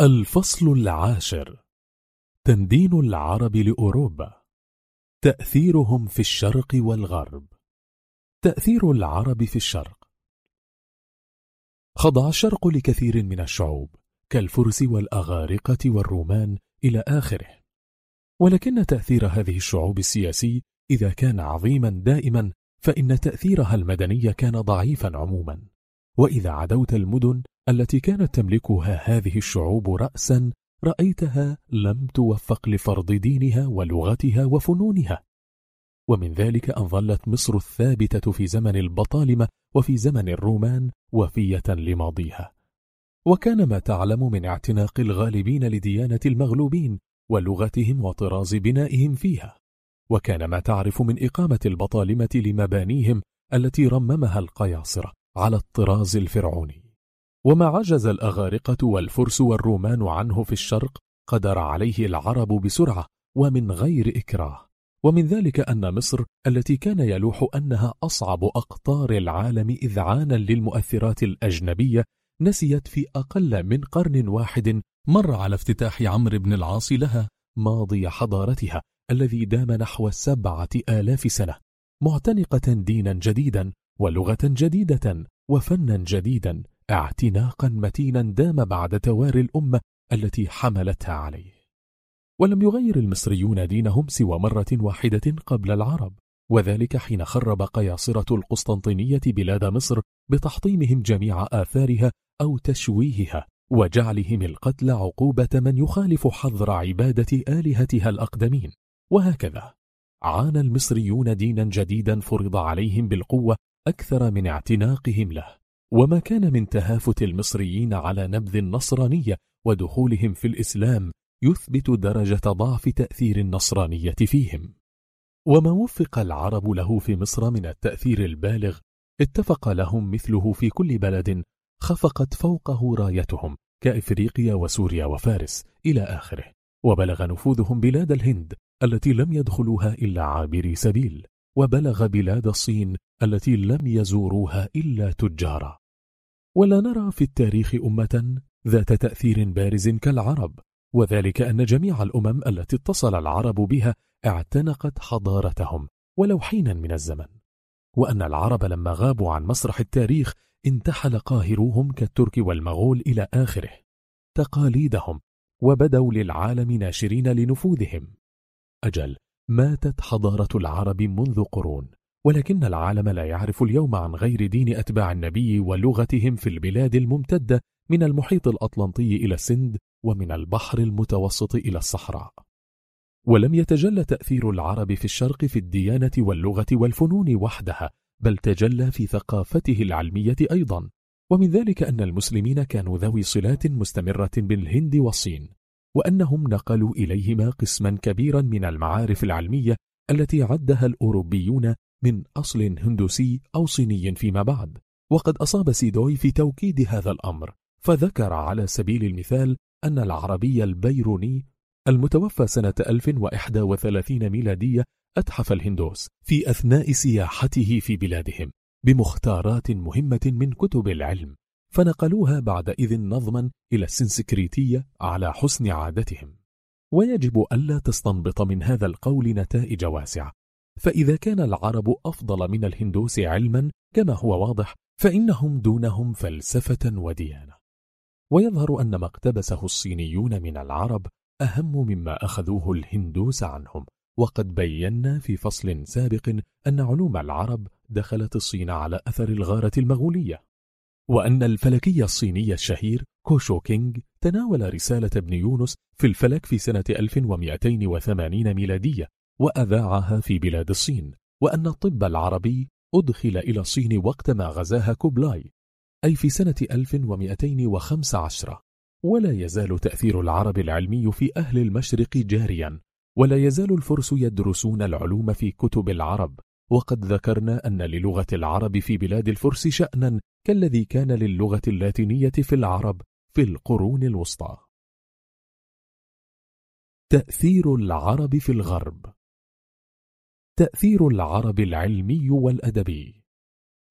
الفصل العاشر. تمدين العرب لأوروبا. تأثيرهم في الشرق والغرب. تأثير العرب في الشرق. خضع الشرق لكثير من الشعوب كالفرس والأغارقة والرومان إلى آخره. ولكن تأثير هذه الشعوب السياسي إذا كان عظيما دائما فإن تأثيرها المدني كان ضعيفا عموما. وإذا عدوت المدن التي كانت تملكها هذه الشعوب رأسا رأيتها لم توفق لفرض دينها ولغتها وفنونها. ومن ذلك أن ظلت مصر الثابتة في زمن البطالمة وفي زمن الرومان وفية لماضيها. وكان ما تعلم من اعتناق الغالبين لديانة المغلوبين ولغتهم وطراز بنائهم فيها. وكان ما تعرف من إقامة البطالمة لمبانيهم التي رممها القياصرة. على الطراز الفرعوني. وما عجز الأغارقة والفرس والرومان عنه في الشرق قدر عليه العرب بسرعة ومن غير إكراه. ومن ذلك أن مصر التي كان يلوح أنها أصعب أقطار العالم إذعانا للمؤثرات الأجنبية نسيت في أقل من قرن واحد مر على افتتاح عمرو بن العاص لها ماضي حضارتها الذي دام نحو سبعة آلاف سنة معتنقة دينا جديدا ولغة جديدة. وفنا جديدا اعتناقا متينا دام بعد تواري الأمة التي حملتها عليه. ولم يغير المصريون دينهم سوى مرة واحدة قبل العرب وذلك حين خرب قياصرة القسطنطينية بلاد مصر بتحطيمهم جميع آثارها أو تشويهها وجعلهم القتل عقوبة من يخالف حظر عبادة آلهتها الأقدمين. وهكذا عانى المصريون دينا جديدا فرض عليهم بالقوة أكثر من اعتناقهم له. وما كان من تهافت المصريين على نبذ النصرانية ودخولهم في الإسلام يثبت درجة ضعف تأثير النصرانية فيهم. وما وفق العرب له في مصر من التأثير البالغ اتفق لهم مثله في كل بلد خفقت فوقه رايتهم كإفريقيا وسوريا وفارس إلى آخره. وبلغ نفوذهم بلاد الهند التي لم يدخلوها إلا عابري سبيل. وبلغ بلاد الصين التي لم يزوروها إلا تجارا. ولا نرى في التاريخ أمة ذات تأثير بارز كالعرب وذلك أن جميع الأمم التي اتصل العرب بها اعتنقت حضارتهم ولو حينا من الزمن. وأن العرب لما غابوا عن مسرح التاريخ انتحل قاهروهم كالترك والمغول إلى آخره. تقاليدهم وبدوا للعالم ناشرين لنفوذهم. أجل ماتت حضارة العرب منذ قرون ولكن العالم لا يعرف اليوم عن غير دين أتباع النبي ولغتهم في البلاد الممتدة من المحيط الأطلنطي إلى السند ومن البحر المتوسط إلى الصحراء. ولم يتجلى تأثير العرب في الشرق في الديانة واللغة والفنون وحدها بل تجلى في ثقافته العلمية أيضا. ومن ذلك أن المسلمين كانوا ذوي صلات مستمرة بالهند والصين. وأنهم نقلوا إليهما قسما كبيرا من المعارف العلمية التي عدها الأوروبيون من أصل هندوسي أو صيني فيما بعد. وقد أصاب سيدوي في توكيد هذا الأمر فذكر على سبيل المثال أن العربي البيروني المتوفى سنة 1031 ميلادية أتحف الهندوس في أثناء سياحته في بلادهم بمختارات مهمة من كتب العلم. فنقلوها بعد إذن نظما إلى السنسكريتية على حسن عادتهم. ويجب ألا تستنبط من هذا القول نتائج واسعة. فإذا كان العرب أفضل من الهندوس علما كما هو واضح فإنهم دونهم فلسفة وديانة. ويظهر أن ما اقتبسه الصينيون من العرب أهم مما أخذوه الهندوس عنهم. وقد بينا في فصل سابق أن علوم العرب دخلت الصين على أثر الغارة المغولية. وأن الفلكي الصيني الشهير كوشو كينغ تناول رسالة ابن يونس في الفلك في سنة 1280 ميلادية وأذاعها في بلاد الصين وأن الطب العربي أدخل إلى الصين وقتما غزاها كوبلاي أي في سنة 1215 ولا يزال تأثير العرب العلمي في أهل المشرق جاريا ولا يزال الفرس يدرسون العلوم في كتب العرب. وقد ذكرنا أن للغة العرب في بلاد الفرس شأنا كالذي كان للغة اللاتينية في العرب في القرون الوسطى. تأثير العرب في الغرب. تأثير العرب العلمي والأدبي.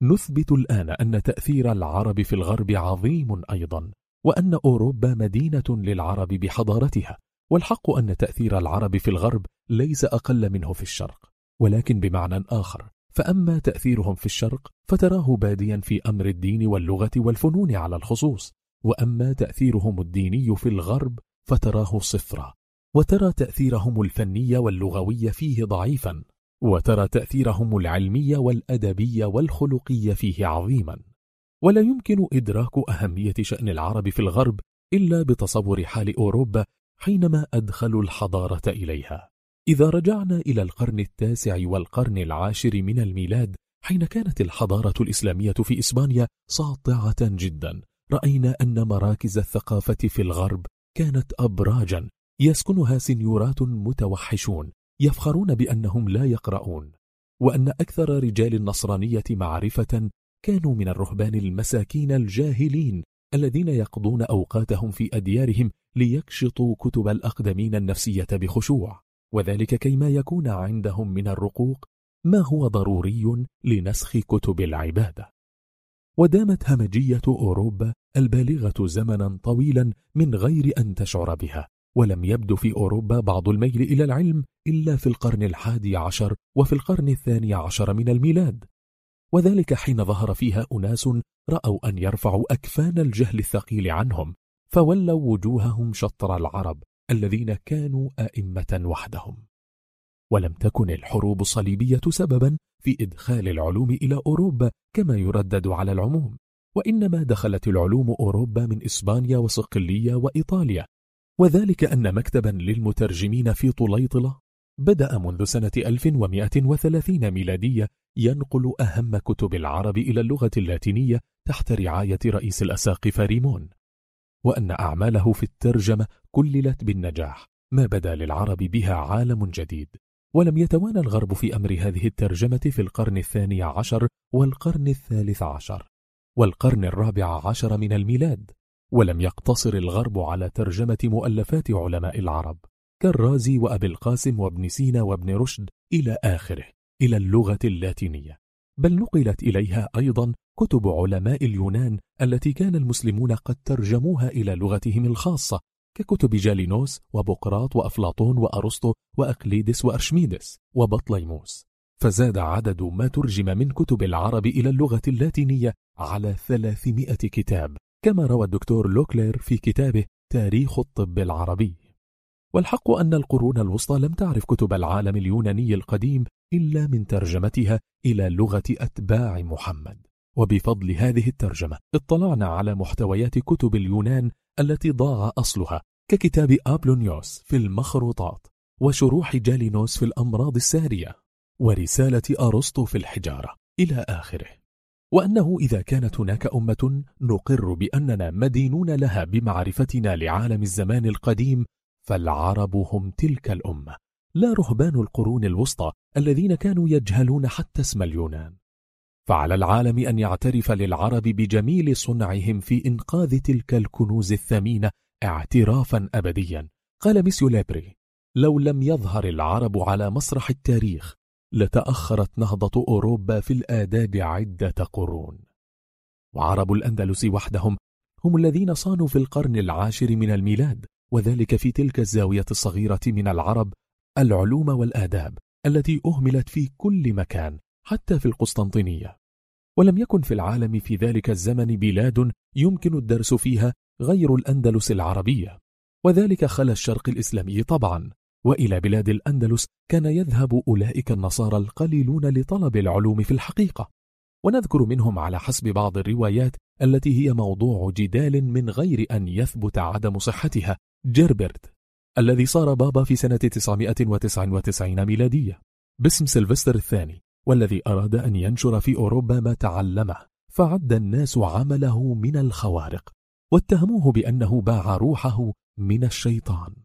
نثبت الآن أن تأثير العرب في الغرب عظيم أيضا وأن أوروبا مدينة للعرب بحضارتها والحق أن تأثير العرب في الغرب ليس أقل منه في الشرق. ولكن بمعنى آخر. فأما تأثيرهم في الشرق فتراه باديا في أمر الدين واللغة والفنون على الخصوص. وأما تأثيرهم الديني في الغرب فتراه صفرا. وترى تأثيرهم الفني واللغوي فيه ضعيفا. وترى تأثيرهم العلمي والأدبي والخلقي فيه عظيما. ولا يمكن إدراك أهمية شأن العرب في الغرب إلا بتصور حال أوروبا حينما أدخلوا الحضارة إليها. إذا رجعنا إلى القرن التاسع والقرن العاشر من الميلاد حين كانت الحضارة الإسلامية في إسبانيا ساطعة جدا رأينا أن مراكز الثقافة في الغرب كانت أبراجا يسكنها سنيورات متوحشون يفخرون بأنهم لا يقرؤون وأن أكثر رجال النصرانية معرفة كانوا من الرهبان المساكين الجاهلين الذين يقضون أوقاتهم في أديارهم ليكشطوا كتب الأقدمين النفسية بخشوع. وذلك كيما يكون عندهم من الرقوق ما هو ضروري لنسخ كتب العبادة. ودامت همجية أوروبا البالغة زمنا طويلا من غير أن تشعر بها ولم يبد في أوروبا بعض الميل إلى العلم إلا في القرن الحادي عشر وفي القرن الثاني عشر من الميلاد. وذلك حين ظهر فيها أناس رأوا أن يرفعوا أكفان الجهل الثقيل عنهم فولوا وجوههم شطر العرب. الذين كانوا أئمة وحدهم. ولم تكن الحروب الصليبية سببا في إدخال العلوم إلى أوروبا كما يردد على العموم وإنما دخلت العلوم أوروبا من إسبانيا وصقلية وإيطاليا. وذلك أن مكتبا للمترجمين في طليطلة بدأ منذ سنة 1130 ميلادية ينقل أهم كتب العرب إلى اللغة اللاتينية تحت رعاية رئيس الأساقفة ريمون وأن أعماله في الترجمة كللت بالنجاح. ما بدا للعرب بها عالم جديد. ولم يتوانى الغرب في أمر هذه الترجمة في القرن الثاني عشر والقرن الثالث عشر. والقرن الرابع عشر من الميلاد. ولم يقتصر الغرب على ترجمة مؤلفات علماء العرب. كالرازي وأبي القاسم وابن سينا وابن رشد إلى آخره إلى اللغة اللاتينية. بل نقلت إليها أيضا كتب علماء اليونان التي كان المسلمون قد ترجموها إلى لغتهم الخاصة ككتب جالينوس وبقراط وأفلاطون وأرسطو وأقليدس وأرشميدس وبطليموس. فزاد عدد ما ترجم من كتب العرب إلى اللغة اللاتينية على ثلاثمائة كتاب كما روى الدكتور لوكلير في كتابه تاريخ الطب العربي. والحق أن القرون الوسطى لم تعرف كتب العالم اليوناني القديم إلا من ترجمتها إلى لغة أتباع محمد. وبفضل هذه الترجمة اطلعنا على محتويات كتب اليونان التي ضاع أصلها ككتاب أبلونيوس في المخروطات وشروح جالينوس في الأمراض السارية ورسالة أرسطو في الحجارة إلى آخره. وأنه إذا كانت هناك أمة نقر بأننا مدينون لها بمعرفتنا لعالم الزمان القديم فالعرب هم تلك الأمة لا رهبان القرون الوسطى الذين كانوا يجهلون حتى اسم اليونان. فعلى العالم أن يعترف للعرب بجميل صنعهم في إنقاذ تلك الكنوز الثمينة اعترافا أبديا. قال ميسيو لابري لو لم يظهر العرب على مسرح التاريخ لتأخرت نهضة أوروبا في الآداب عدة قرون. وعرب الأندلس وحدهم هم الذين صانوا في القرن العاشر من الميلاد وذلك في تلك الزاوية الصغيرة من العرب العلوم والآداب التي أهملت في كل مكان حتى في القسطنطينية. ولم يكن في العالم في ذلك الزمن بلاد يمكن الدرس فيها غير الأندلس العربية. وذلك خلى الشرق الإسلامي طبعا وإلى بلاد الأندلس كان يذهب أولئك النصارى القليلون لطلب العلوم في الحقيقة. ونذكر منهم على حسب بعض الروايات التي هي موضوع جدال من غير أن يثبت عدم صحتها. جيربرت الذي صار بابا في سنة 999 ميلادية باسم سلفستر الثاني والذي أراد أن ينشر في أوروبا ما تعلمه فعد الناس عمله من الخوارق واتهموه بأنه باع روحه من الشيطان.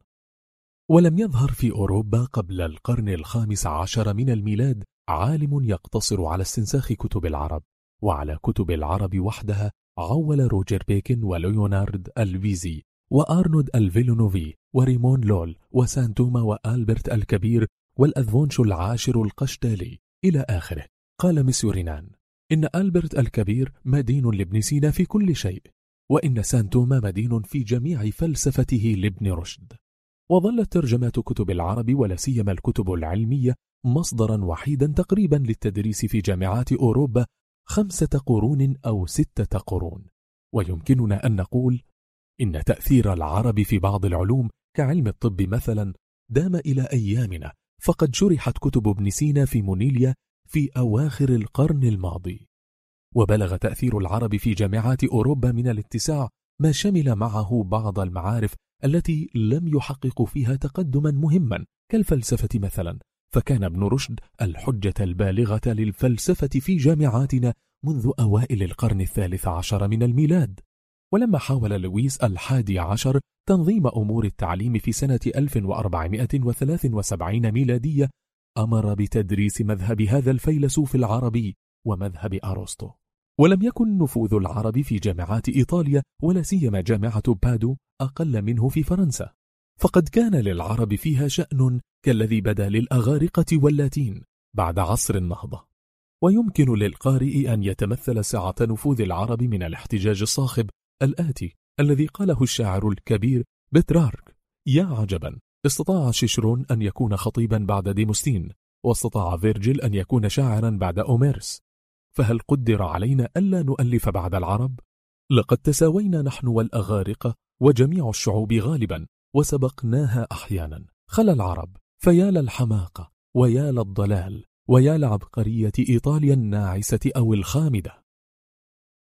ولم يظهر في أوروبا قبل القرن الخامس عشر من الميلاد عالم يقتصر على استنساخ كتب العرب وعلى كتب العرب وحدها عول روجر بيكن وليونارد البيزي وآرنود الفيلونوفي وريمون لول وسان توما وآلبرت الكبير والأذفونش العاشر القشتالي إلى آخره. قال مسيو رينان إن ألبرت الكبير مدين لابن سينا في كل شيء وإن سانتوما مدين في جميع فلسفته لابن رشد. وظلت ترجمات كتب العرب ولا سيما الكتب العلمية مصدرا وحيدا تقريبا للتدريس في جامعات أوروبا خمسة قرون أو ستة قرون. ويمكننا أن نقول إن تأثير العرب في بعض العلوم كعلم الطب مثلا دام إلى أيامنا فقد شرحت كتب ابن سينا في مونيليا في أواخر القرن الماضي. وبلغ تأثير العرب في جامعات أوروبا من الاتساع ما شمل معه بعض المعارف التي لم يحقق فيها تقدما مهما كالفلسفة مثلا. فكان ابن رشد الحجة البالغة للفلسفة في جامعاتنا منذ أوائل القرن الثالث عشر من الميلاد. ولما حاول لويس الحادي عشر تنظيم أمور التعليم في سنة 1473 ميلادية أمر بتدريس مذهب هذا الفيلسوف العربي ومذهب أرسطو. ولم يكن نفوذ العرب في جامعات إيطاليا ولا سيما جامعة بادو أقل منه في فرنسا. فقد كان للعرب فيها شأن كالذي بدا للأغارقة واللاتين بعد عصر النهضة. ويمكن للقارئ أن يتمثل سعة نفوذ العرب من الاحتجاج الصاخب الآتي الذي قاله الشاعر الكبير بترارك يا عجبا استطاع ششرون أن يكون خطيبا بعد ديموستين واستطاع فيرجل أن يكون شاعرا بعد أوميرس. فهل قدر علينا ألا نؤلف بعد العرب؟ لقد تساوينا نحن والأغارقة وجميع الشعوب غالبا وسبقناها أحيانا. خل العرب فيا للحماقة ويا للضلال ويا لعبقرية إيطاليا الناعسة أو الخامدة.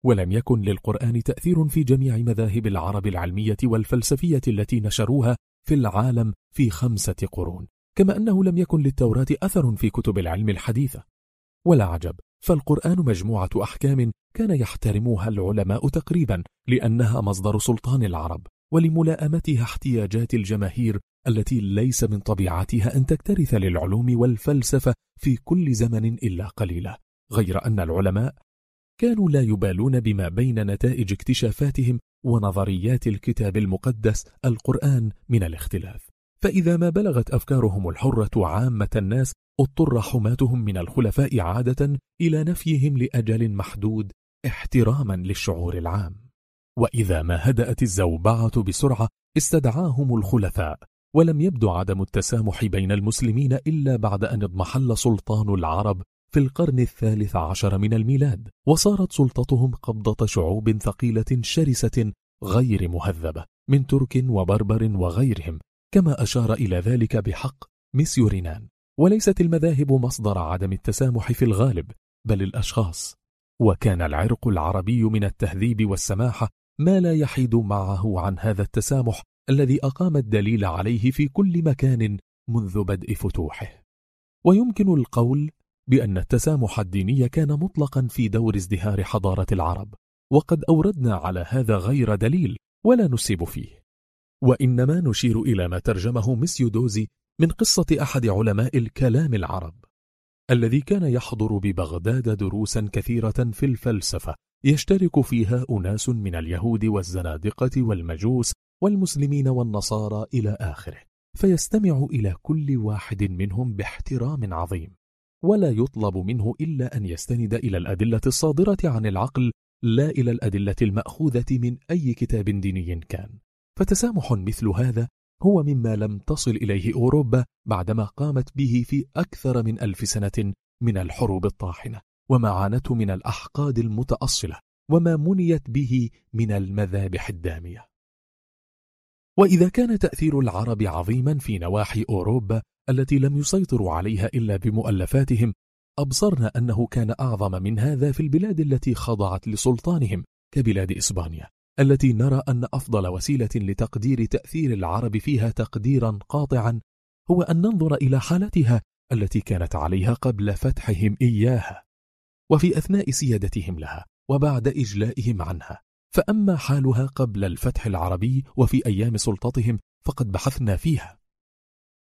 ولم يكن للقرآن تأثير في جميع مذاهب العرب العلمية والفلسفية التي نشروها في العالم في خمسة قرون كما أنه لم يكن للتوراة أثر في كتب العلم الحديثة. ولا عجب فالقرآن مجموعة أحكام كان يحترمها العلماء تقريبا لأنها مصدر سلطان العرب ولملائمتها احتياجات الجماهير التي ليس من طبيعتها أن تكترث للعلوم والفلسفة في كل زمن إلا قليلا غير أن العلماء كانوا لا يبالون بما بين نتائج اكتشافاتهم ونظريات الكتاب المقدس القرآن من الاختلاف. فإذا ما بلغت أفكارهم الحرة عامة الناس اضطر حماتهم من الخلفاء عادة إلى نفيهم لأجل محدود احتراما للشعور العام. وإذا ما هدأت الزوبعة بسرعة استدعاهم الخلفاء ولم يبدو عدم التسامح بين المسلمين إلا بعد أن اضمحل سلطان العرب في القرن الثالث عشر من الميلاد وصارت سلطتهم قبضة شعوب ثقيلة شرسة غير مهذبة من ترك وبربر وغيرهم كما أشار إلى ذلك بحق ميسيورينان وليست المذاهب مصدر عدم التسامح في الغالب بل الأشخاص. وكان العرق العربي من التهذيب والسماحة ما لا يحيد معه عن هذا التسامح الذي أقام الدليل عليه في كل مكان منذ بدء فتوحه. ويمكن القول بأن التسامح الديني كان مطلقا في دور ازدهار حضارة العرب وقد أوردنا على هذا غير دليل ولا نسيب فيه. وإنما نشير إلى ما ترجمه ميسيو دوزي من قصة أحد علماء الكلام العرب الذي كان يحضر ببغداد دروسا كثيرة في الفلسفة يشترك فيها أناس من اليهود والزنادقة والمجوس والمسلمين والنصارى إلى آخره فيستمع إلى كل واحد منهم باحترام عظيم. ولا يطلب منه إلا أن يستند إلى الأدلة الصادرة عن العقل لا إلى الأدلة المأخوذة من أي كتاب ديني كان. فتسامح مثل هذا هو مما لم تصل إليه أوروبا بعدما قامت به في أكثر من ألف سنة من الحروب الطاحنة وما عانته من الأحقاد المتأصلة وما منيت به من المذابح الدامية. وإذا كان تأثير العرب عظيما في نواحي أوروبا التي لم يسيطروا عليها إلا بمؤلفاتهم أبصرنا أنه كان أعظم من هذا في البلاد التي خضعت لسلطانهم كبلاد إسبانيا التي نرى أن أفضل وسيلة لتقدير تأثير العرب فيها تقديرا قاطعا هو أن ننظر إلى حالتها التي كانت عليها قبل فتحهم إياها وفي أثناء سيادتهم لها وبعد إجلائهم عنها. فأما حالها قبل الفتح العربي وفي أيام سلطتهم فقد بحثنا فيها.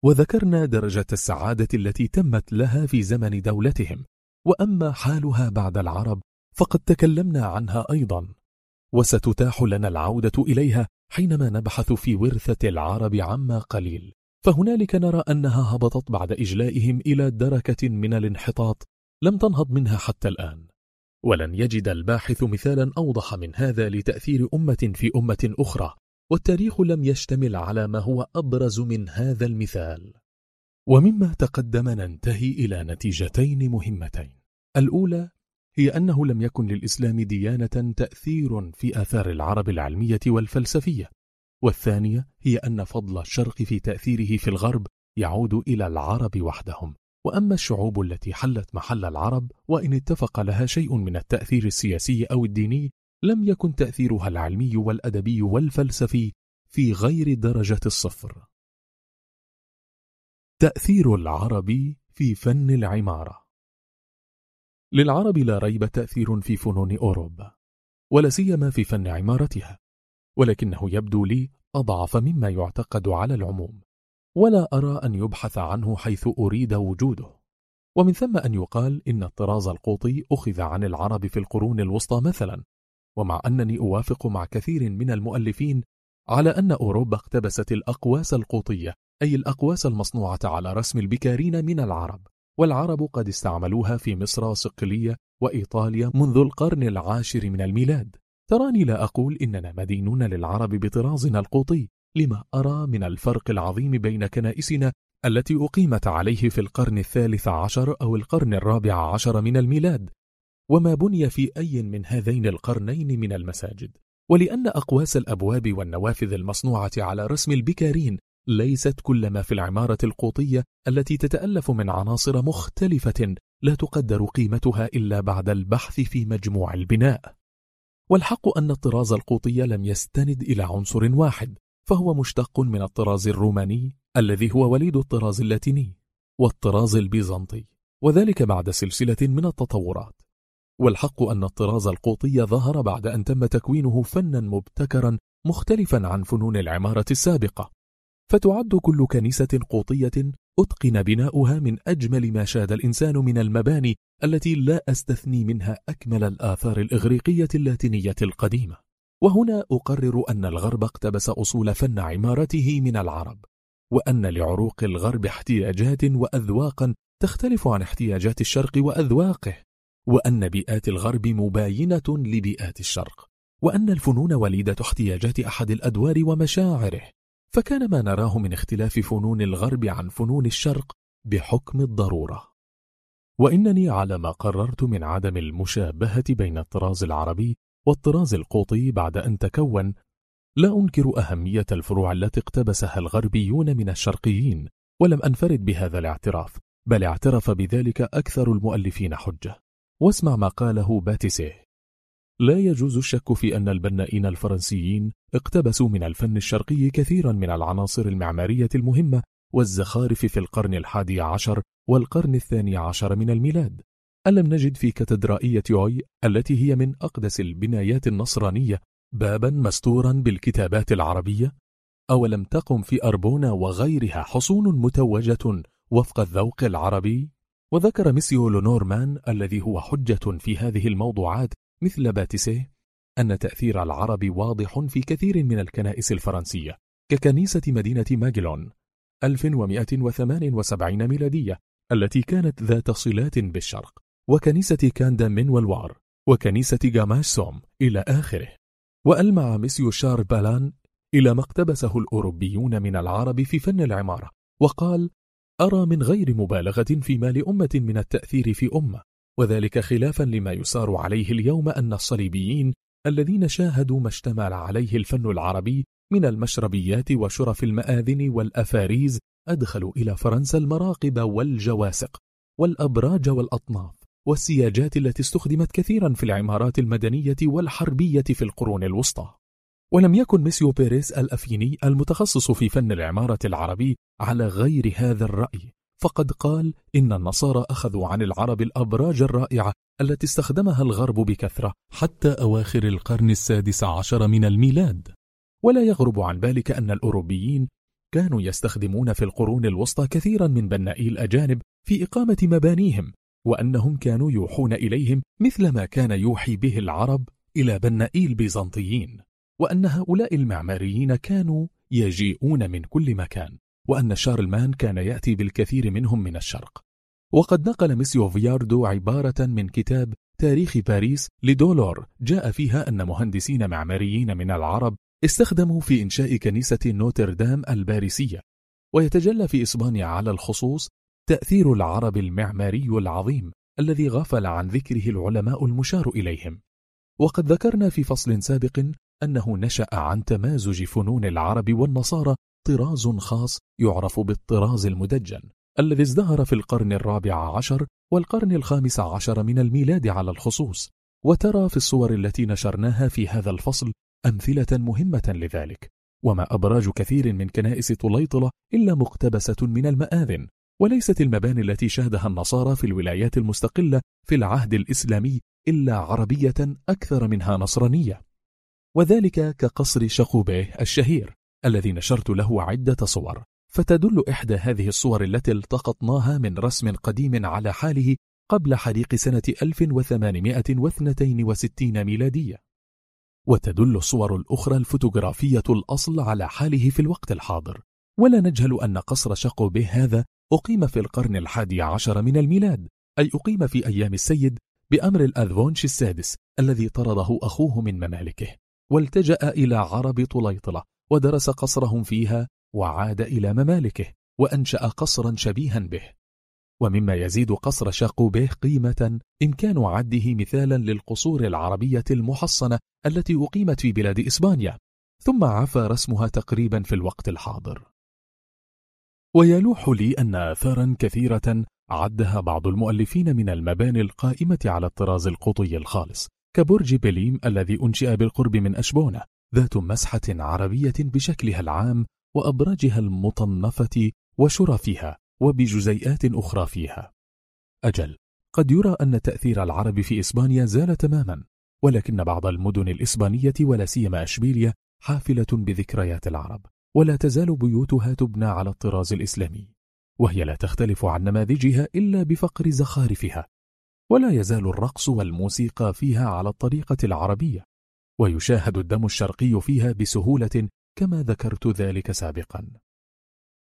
وذكرنا درجة السعادة التي تمت لها في زمن دولتهم. وأما حالها بعد العرب فقد تكلمنا عنها أيضا. وستتاح لنا العودة إليها حينما نبحث في ورثة العرب عما قليل. فهنالك نرى أنها هبطت بعد إجلائهم إلى دركة من الانحطاط لم تنهض منها حتى الآن. ولن يجد الباحث مثالا أوضح من هذا لتأثير أمة في أمة أخرى. والتاريخ لم يشتمل على ما هو أبرز من هذا المثال. ومما تقدم ننتهي إلى نتيجتين مهمتين. الأولى هي أنه لم يكن للإسلام ديانة تأثير في آثار العرب العلمية والفلسفية. والثانية هي أن فضل الشرق في تأثيره في الغرب يعود إلى العرب وحدهم. وأما الشعوب التي حلت محل العرب وإن اتفق لها شيء من التأثير السياسي أو الديني لم يكن تأثيرها العلمي والأدبي والفلسفي في غير درجة الصفر. تأثير العرب في فن العمارة. للعرب لا ريب تأثير في فنون أوروبا ولا سيما في فن عمارتها ولكنه يبدو لي أضعف مما يعتقد على العموم ولا أرى أن يبحث عنه حيث أريد وجوده. ومن ثم أن يقال إن الطراز القوطي أخذ عن العرب في القرون الوسطى مثلا ومع أنني أوافق مع كثير من المؤلفين على أن أوروبا اقتبست الأقواس القوطية أي الأقواس المصنوعة على رسم البكارين من العرب والعرب قد استعملوها في مصر صقلية وإيطاليا منذ القرن العاشر من الميلاد. تراني لا أقول إننا مدينون للعرب بطرازنا القوطي لما أرى من الفرق العظيم بين كنائسنا التي أقيمت عليه في القرن الثالث عشر أو القرن الرابع عشر من الميلاد. وما بني في أي من هذين القرنين من المساجد. ولأن أقواس الأبواب والنوافذ المصنوعة على رسم البكارين ليست كل ما في العمارة القوطية التي تتألف من عناصر مختلفة لا تقدر قيمتها إلا بعد البحث في مجموع البناء. والحق أن الطراز القوطي لم يستند إلى عنصر واحد فهو مشتق من الطراز الروماني الذي هو وليد الطراز اللاتيني والطراز البيزنطي وذلك بعد سلسلة من التطورات. والحق أن الطراز القوطي ظهر بعد أن تم تكوينه فنا مبتكرا مختلفا عن فنون العمارة السابقة. فتعد كل كنيسة قوطية أتقن بناؤها من أجمل ما شاد الإنسان من المباني التي لا أستثني منها أكمل الآثار الإغريقية اللاتينية القديمة. وهنا أقرر أن الغرب اقتبس أصول فن عمارته من العرب وأن لعروق الغرب احتياجات وأذواقا تختلف عن احتياجات الشرق وأذواقه. وأن بيئات الغرب مباينة لبيئات الشرق وأن الفنون وليدة احتياجات أحد الأدوار ومشاعره. فكان ما نراه من اختلاف فنون الغرب عن فنون الشرق بحكم الضرورة. وإنني على ما قررت من عدم المشابهة بين الطراز العربي والطراز القوطي بعد أن تكون لا أنكر أهمية الفروع التي اقتبسها الغربيون من الشرقيين ولم أنفرد بهذا الاعتراف بل اعترف بذلك أكثر المؤلفين حجة. واسمع ما قاله باتيسيه لا يجوز الشك في أن البنائين الفرنسيين اقتبسوا من الفن الشرقي كثيرا من العناصر المعمارية المهمة والزخارف في القرن الحادي عشر والقرن الثاني عشر من الميلاد ألم نجد في كاتدرائية يوي التي هي من أقدس البنايات النصرانية بابا مستورا بالكتابات العربية؟ أولم تقم في أربونا وغيرها حصون متوجة وفق الذوق العربي؟ وذكر ميسيو لونورمان الذي هو حجة في هذه الموضوعات مثل باتيسيه أن تأثير العرب واضح في كثير من الكنائس الفرنسية ككنيسة مدينة ماجلون 1178 ميلادية التي كانت ذات صلات بالشرق وكنيسة كاندا من والوار وكنيسة جاماش سوم إلى آخره. وألمع مسيو شار بالان إلى ما اقتبسه الأوروبيون من العرب في فن العمارة وقال أرى من غير مبالغة فيما لأمة من التأثير في أمة وذلك خلافا لما يسار عليه اليوم أن الصليبيين الذين شاهدوا ما اشتمل عليه الفن العربي من المشربيات وشرف المآذن والأفاريز أدخلوا إلى فرنسا المراقب والجواسق والأبراج والأطناف والسياجات التي استخدمت كثيرا في العمارات المدنية والحربية في القرون الوسطى. ولم يكن ميسيو بيريس الأفيني المتخصص في فن العمارة العربي على غير هذا الرأي فقد قال إن النصارى أخذوا عن العرب الأبراج الرائعة التي استخدمها الغرب بكثرة حتى أواخر القرن السادس عشر من الميلاد. ولا يغرب عن ذلك أن الأوروبيين كانوا يستخدمون في القرون الوسطى كثيرا من بنائي الأجانب في إقامة مبانيهم وأنهم كانوا يوحون إليهم مثل ما كان يوحي به العرب إلى بنائي البيزنطيين. وأن هؤلاء المعماريين كانوا يجيئون من كل مكان وأن شارلمان كان يأتي بالكثير منهم من الشرق. وقد نقل ميسيو فياردو عبارة من كتاب تاريخ باريس لدولور جاء فيها أن مهندسين معماريين من العرب استخدموا في إنشاء كنيسة نوتردام الباريسية. ويتجلى في إسبانيا على الخصوص تأثير العرب المعماري العظيم الذي غفل عن ذكره العلماء المشار إليهم. وقد ذكرنا في فصل سابق أنه نشأ عن تمازج فنون العرب والنصارى طراز خاص يعرف بالطراز المدجن الذي ازدهر في القرن الرابع عشر والقرن الخامس عشر من الميلاد على الخصوص وترى في الصور التي نشرناها في هذا الفصل أمثلة مهمة لذلك. وما أبراج كثير من كنائس طليطلة إلا مقتبسة من المآذن وليست المباني التي شاهدها النصارى في الولايات المستقلة في العهد الإسلامي إلا عربية أكثر منها نصرانية. وذلك كقصر شقوبيه الشهير الذي نشرت له عدة صور. فتدل إحدى هذه الصور التي التقطناها من رسم قديم على حاله قبل حريق سنة 1862 ميلادية. وتدل الصور الأخرى الفوتوغرافية الأصل على حاله في الوقت الحاضر. ولا نجهل أن قصر شقو به هذا أقيم في القرن الحادي عشر من الميلاد أي أقيم في أيام السيد بأمر الأذفونش السادس الذي طرده أخوه من ممالكه. والتجأ إلى عرب طليطلة ودرس قصرهم فيها وعاد إلى ممالكه وأنشأ قصرا شبيها به. ومما يزيد قصر شاقوبيه قيمة إمكان عده مثالا للقصور العربية المحصنة التي أقيمت في بلاد إسبانيا. ثم عفى رسمها تقريبا في الوقت الحاضر. ويلوح لي أن آثارا كثيرة عدها بعض المؤلفين من المباني القائمة على الطراز القطي الخالص كبرج بليم الذي أنشئ بالقرب من أشبونة ذات مسحة عربية بشكلها العام وأبراجها المطنفة وشرفها وبجزيئات أخرى فيها. أجل قد يرى أن تأثير العرب في إسبانيا زال تماما ولكن بعض المدن الإسبانية ولا سيما أشبيليا حافلة بذكريات العرب ولا تزال بيوتها تبنى على الطراز الإسلامي وهي لا تختلف عن نماذجها إلا بفقر زخارفها ولا يزال الرقص والموسيقى فيها على الطريقة العربية ويشاهد الدم الشرقي فيها بسهولة كما ذكرت ذلك سابقا.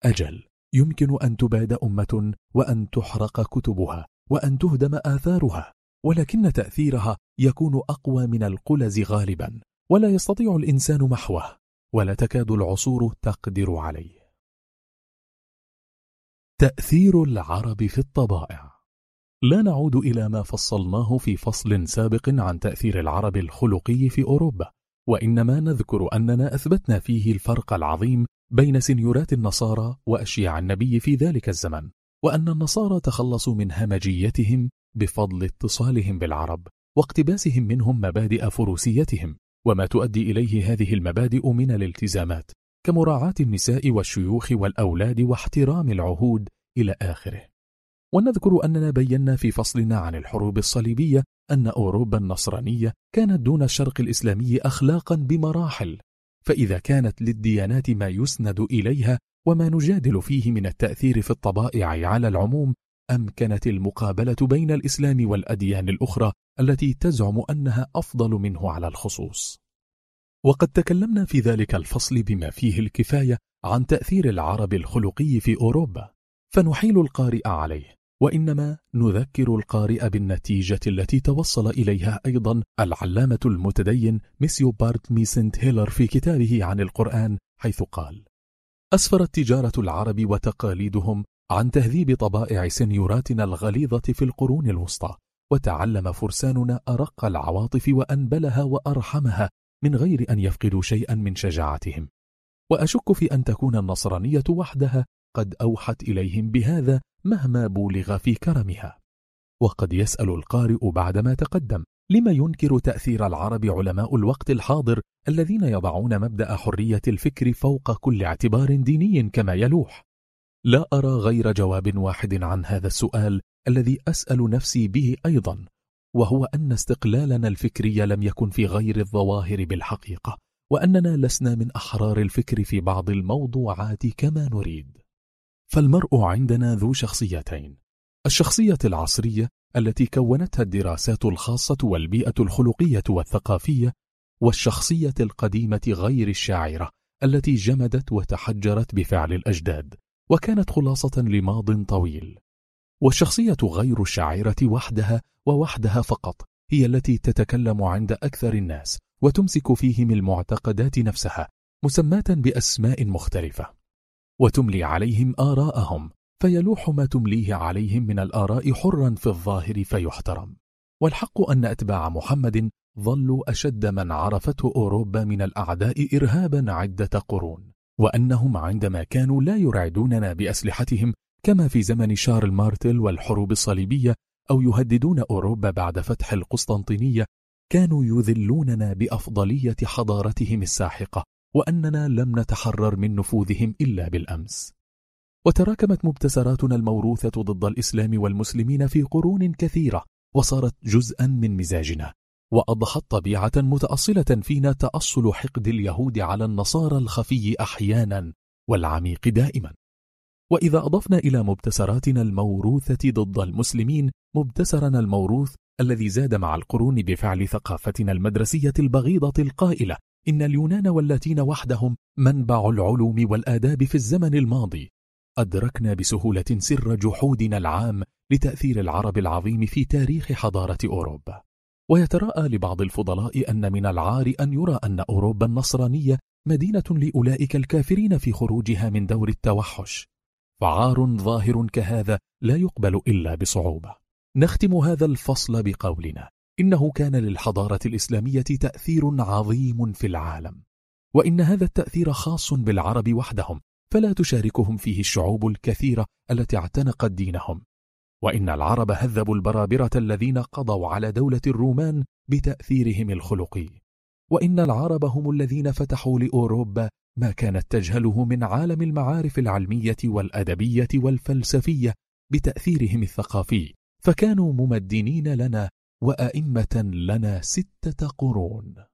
أجل يمكن أن تباد أمة وأن تحرق كتبها وأن تهدم آثارها ولكن تأثيرها يكون أقوى من القلز غالبا ولا يستطيع الإنسان محوه ولا تكاد العصور تقدر عليه. تأثير العرب في الطبائع لا نعود إلى ما فصلناه في فصل سابق عن تأثير العرب الخلقي في أوروبا وإنما نذكر أننا أثبتنا فيه الفرق العظيم بين سنيورات النصارى وأشياع النبي في ذلك الزمن وأن النصارى تخلصوا من همجيتهم بفضل اتصالهم بالعرب واقتباسهم منهم مبادئ فروسيتهم وما تؤدي إليه هذه المبادئ من الالتزامات كمراعاة النساء والشيوخ والأولاد واحترام العهود إلى آخره. ونذكر أننا بينا في فصلنا عن الحروب الصليبية أن أوروبا النصرانية كانت دون الشرق الإسلامي أخلاقا بمراحل فإذا كانت للديانات ما يسند إليها وما نجادل فيه من التأثير في الطبائع على العموم أمكنت المقابلة بين الإسلام والأديان الأخرى التي تزعم أنها أفضل منه على الخصوص. وقد تكلمنا في ذلك الفصل بما فيه الكفاية عن تأثير العرب الخلقي في أوروبا فنحيل القارئ عليه. وإنما نذكر القارئ بالنتيجة التي توصل إليها أيضا العلامة المتدين ميسيو بارتلمي سنت هيلر في كتابه عن القرآن حيث قال أسفرت تجارة العرب وتقاليدهم عن تهذيب طبائع سنيوراتنا الغليظة في القرون الوسطى وتعلم فرساننا أرق العواطف وأنبلها وأرحمها من غير أن يفقدوا شيئا من شجاعتهم. وأشك في أن تكون النصرانية وحدها قد أوحت إليهم بهذا مهما بولغ في كرمها. وقد يسأل القارئ بعدما تقدم لما ينكر تأثير العرب علماء الوقت الحاضر الذين يضعون مبدأ حرية الفكر فوق كل اعتبار ديني كما يلوح؟ لا أرى غير جواب واحد عن هذا السؤال الذي أسأل نفسي به أيضا وهو أن استقلالنا الفكري لم يكن في غير الظواهر بالحقيقة وأننا لسنا من أحرار الفكر في بعض الموضوعات كما نريد. فالمرء عندنا ذو شخصيتين. الشخصية العصرية التي كونتها الدراسات الخاصة والبيئة الخلقية والثقافية والشخصية القديمة غير الشاعرة التي جمدت وتحجرت بفعل الأجداد وكانت خلاصة لماض طويل. والشخصية غير الشاعرة وحدها ووحدها فقط هي التي تتكلم عند أكثر الناس وتمسك فيهم المعتقدات نفسها مسماة بأسماء مختلفة. وتملي عليهم آراءهم فيلوح ما تمليه عليهم من الآراء حرا في الظاهر فيحترم. والحق أن أتباع محمد ظلوا أشد من عرفته أوروبا من الأعداء إرهابا عدة قرون وأنهم عندما كانوا لا يرعدوننا بأسلحتهم كما في زمن شارل مارتل والحروب الصليبية أو يهددون أوروبا بعد فتح القسطنطينية كانوا يذلوننا بأفضلية حضارتهم الساحقة. وأننا لم نتحرر من نفوذهم إلا بالأمس. وتراكمت مبتسراتنا الموروثة ضد الإسلام والمسلمين في قرون كثيرة وصارت جزءا من مزاجنا وأضحت طبيعة متأصلة فينا تأصل حقد اليهود على النصارى الخفي أحيانا والعميق دائما. وإذا أضفنا إلى مبتسراتنا الموروثة ضد المسلمين مبتسرنا الموروث الذي زاد مع القرون بفعل ثقافتنا المدرسية البغيضة القائلة إن اليونان واللاتين وحدهم منبع العلوم والآداب في الزمن الماضي. أدركنا بسهولة سر جحودنا العام لتأثير العرب العظيم في تاريخ حضارة أوروبا ويتراءى لبعض الفضلاء أن من العار أن يرى أن أوروبا النصرانية مدينة لأولئك الكافرين في خروجها من دور التوحش. فعار ظاهر كهذا لا يقبل إلا بصعوبة. نختم هذا الفصل بقولنا إنه كان للحضارة الإسلامية تأثير عظيم في العالم وإن هذا التأثير خاص بالعرب وحدهم فلا تشاركهم فيه الشعوب الكثيرة التي اعتنقت دينهم. وإن العرب هذبوا البرابرة الذين قضوا على دولة الرومان بتأثيرهم الخلقي. وإن العرب هم الذين فتحوا لأوروبا ما كانت تجهله من عالم المعارف العلمية والأدبية والفلسفية بتأثيرهم الثقافي فكانوا ممدنين لنا وأئمة لنا ستة قرون.